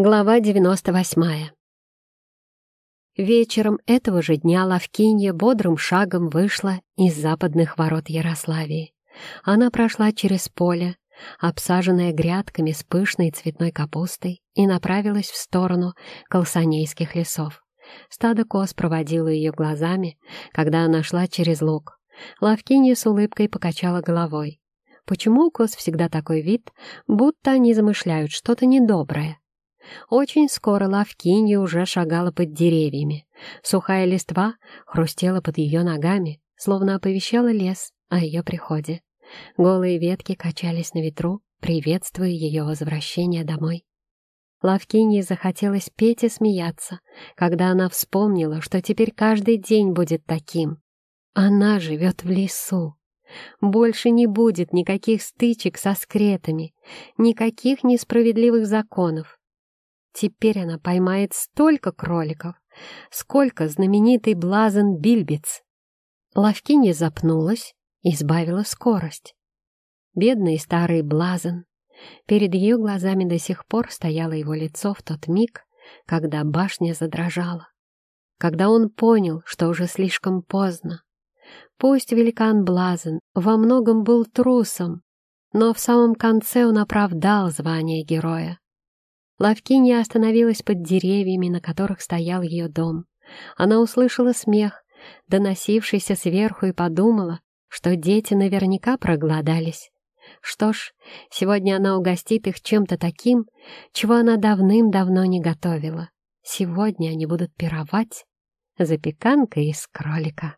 Глава 98 Вечером этого же дня Лавкинья бодрым шагом вышла из западных ворот Ярославии. Она прошла через поле, обсаженное грядками с пышной цветной капустой, и направилась в сторону колсанейских лесов. Стадо коз проводило ее глазами, когда она шла через луг. Лавкинья с улыбкой покачала головой. Почему у коз всегда такой вид, будто они замышляют что-то недоброе? Очень скоро Лавкинья уже шагала под деревьями. Сухая листва хрустела под ее ногами, словно оповещала лес о ее приходе. Голые ветки качались на ветру, приветствуя ее возвращение домой. Лавкинье захотелось петь и смеяться, когда она вспомнила, что теперь каждый день будет таким. Она живет в лесу. Больше не будет никаких стычек со скретами, никаких несправедливых законов. Теперь она поймает столько кроликов, сколько знаменитый блазен Бильбиц. Лавкиня запнулась и сбавила скорость. Бедный старый блазен. Перед ее глазами до сих пор стояло его лицо в тот миг, когда башня задрожала. Когда он понял, что уже слишком поздно. Пусть великан Блазен во многом был трусом, но в самом конце он оправдал звание героя. Лавкиния остановилась под деревьями, на которых стоял ее дом. Она услышала смех, доносившийся сверху, и подумала, что дети наверняка проголодались. Что ж, сегодня она угостит их чем-то таким, чего она давным-давно не готовила. Сегодня они будут пировать запеканкой из кролика.